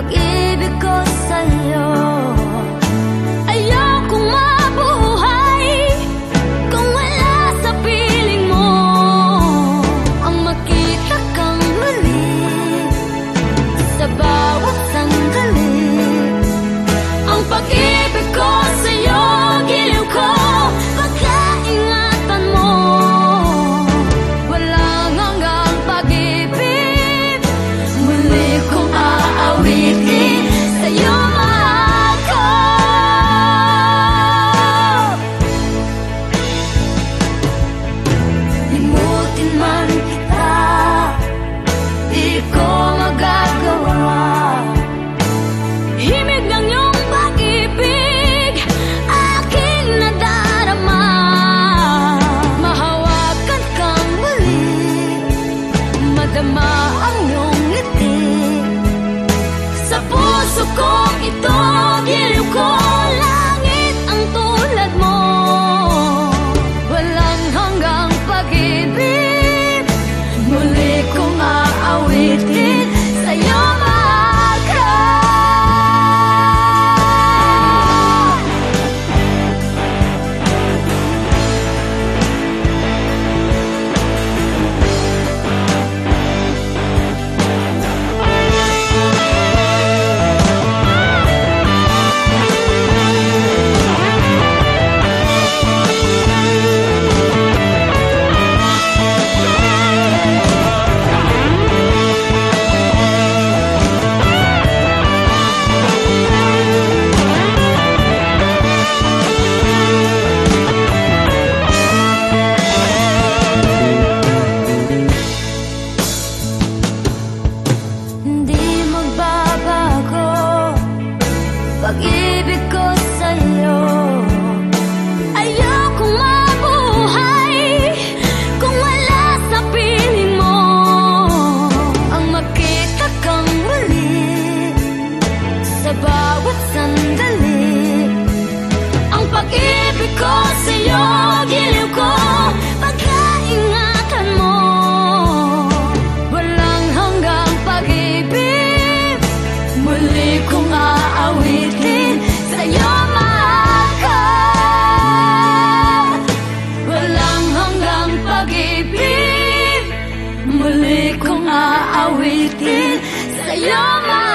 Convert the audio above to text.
again. puso con ito, viene un. Give it awitin sa'yo man